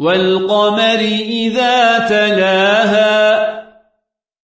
والقمر إذا تلاها